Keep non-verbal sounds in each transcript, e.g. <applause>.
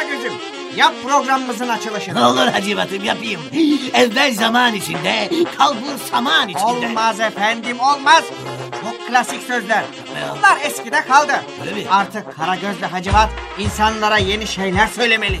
Karagöz'üm. Yap programımızın açılışını. Ne olur Hacivat'ım yapayım. Evvel zaman içinde, kalbur saman içinde. Olmaz efendim olmaz. Çok klasik sözler. Bunlar eskide kaldı. Öyle mi? Artık Karagöz ve Hacivat insanlara yeni şeyler söylemeli.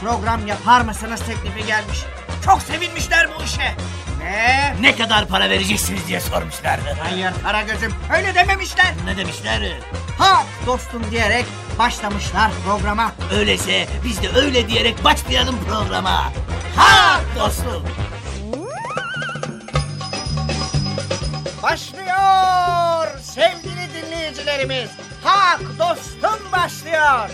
program yapar mısınız teklifi gelmiş. Çok sevinmişler bu işe. Ve Ne kadar para vereceksiniz diye sormuşlardı. hayır Karagöz'üm öyle dememişler. Ne demişler? Ha dostum diyerek başlamışlar programa. Öyleyse biz de öyle diyerek başlayalım programa. Ha dostum. Başlıyor sevgili dinleyicilerimiz. Hak dostum başlıyor.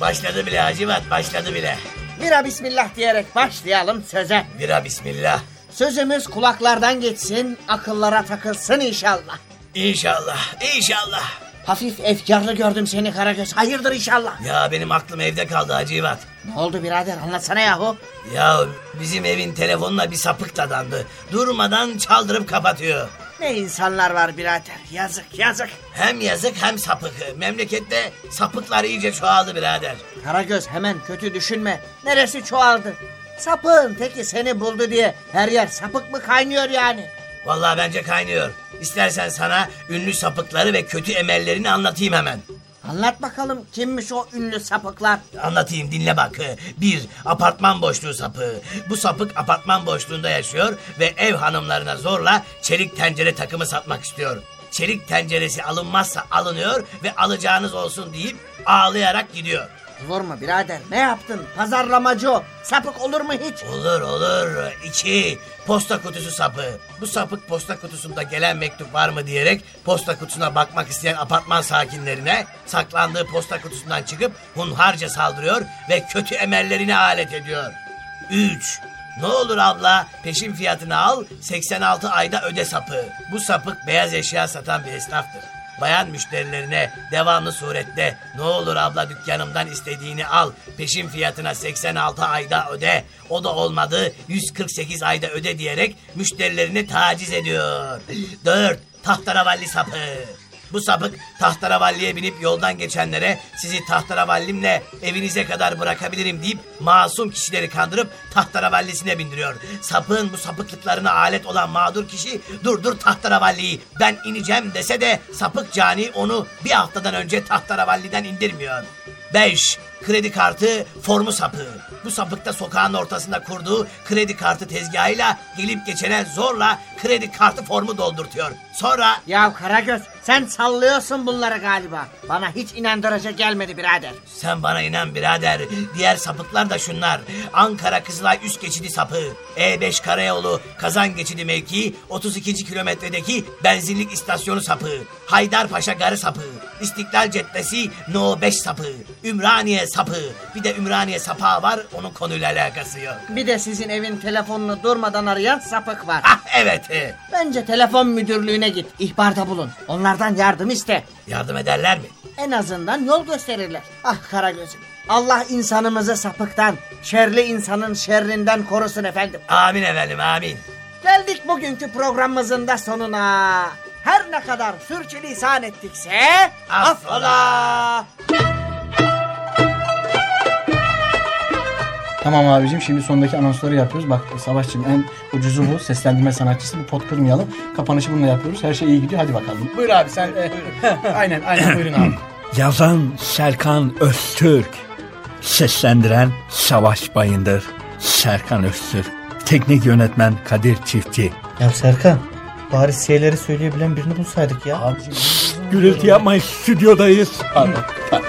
Başladı bile Hacivat başladı bile. Bira bismillah diyerek başlayalım söze. Bira bismillah. Sözümüz kulaklardan geçsin, akıllara takılsın inşallah. İnşallah inşallah. Hafif efkarlı gördüm seni Karagöz. Hayırdır inşallah. Ya benim aklım evde kaldı Hacivat. Ne oldu birader anlatsana yahu. Ya bizim evin telefonuna bir sapık dadandı. Durmadan çaldırıp kapatıyor. Ne insanlar var birader. Yazık yazık. Hem yazık hem sapık. Memlekette sapıklar iyice çoğaldı birader. Karagöz hemen kötü düşünme. Neresi çoğaldı? Sapığın teki seni buldu diye her yer sapık mı kaynıyor yani? Vallahi bence kaynıyor. İstersen sana ünlü sapıkları ve kötü emellerini anlatayım hemen. Anlat bakalım kimmiş o ünlü sapıklar? Anlatayım dinle bak. Bir, apartman boşluğu sapığı. Bu sapık apartman boşluğunda yaşıyor ve ev hanımlarına zorla çelik tencere takımı satmak istiyor. Çelik tenceresi alınmazsa alınıyor ve alacağınız olsun deyip ağlayarak gidiyor. Olur mu birader? Ne yaptın? Pazarlamacı o. Sapık olur mu hiç? Olur olur. İki, posta kutusu sapı. Bu sapık posta kutusunda gelen mektup var mı diyerek posta kutusuna bakmak isteyen apartman sakinlerine saklandığı posta kutusundan çıkıp hunharca saldırıyor ve kötü emellerine alet ediyor. Üç, ne olur abla peşin fiyatını al 86 ayda öde sapı. Bu sapık beyaz eşya satan bir esnaftır. Bayan müşterilerine devamlı surette ne olur abla dükkanımdan istediğini al peşin fiyatına 86 ayda öde o da olmadı 148 ayda öde diyerek müşterilerini taciz ediyor. 4. Tahtaravalli sapı. Bu sapık tahtaravalliye binip yoldan geçenlere sizi tahtaravallimle evinize kadar bırakabilirim deyip masum kişileri kandırıp tahtaravallisine bindiriyor. Sapığın bu sapıklıklarına alet olan mağdur kişi durdur tahtaravalliyi ben ineceğim dese de sapık cani onu bir haftadan önce tahteravalliden indirmiyor. 5. Kredi kartı formu sapı. Bu sapıkta sokağın ortasında kurduğu kredi kartı tezgahıyla gelip geçene zorla kredi kartı formu doldurtuyor. Sonra Ya Karagöz sen sallıyorsun bunları galiba. Bana hiç inandırıcı gelmedi birader. Sen bana inan birader. Diğer sapıklar da şunlar. Ankara Kızılay üst geçidi sapı. E5 Karayolu Kazan geçidi mevkii 32. kilometredeki benzinlik istasyonu sapı. Haydarpaşa Garı sapı. İstiklal Caddesi No 5 sapı. Ümraniye sapı. Bir de Ümraniye sapağı var onun konuyla alakası yok. Bir de sizin evin telefonunu durmadan arayan sapık var. Ah evet. Bence telefon müdürlüğüne git. ihbarda bulun. Onlardan yardım iste. Yardım ederler mi? En azından yol gösterirler. Ah Karagöz'üm. Allah insanımızı sapıktan, şerli insanın şerrinden korusun efendim. Amin efendim amin. Geldik bugünkü programımızın da sonuna. Her ne kadar sürçülisan ettikse Affola. affola. Tamam abicim şimdi sondaki anonsları yapıyoruz. Bak Savaşçım en ucuzu bu. Seslendirme sanatçısı. Bu pot kırmayalım. Kapanışı bununla yapıyoruz. Her şey iyi gidiyor. Hadi bakalım. Buyur abi sen. e, aynen aynen buyurun abi. <clears throat> Yazan Serkan Öztürk. Seslendiren Savaş Bayındır. Serkan Öztürk. Teknik yönetmen Kadir Çiftçi. Ya Serkan bari şeyleri söyleyebilen birini bulsaydık ya. Abicim Gürültü yapmayın stüdyodayız. pardon, pardon.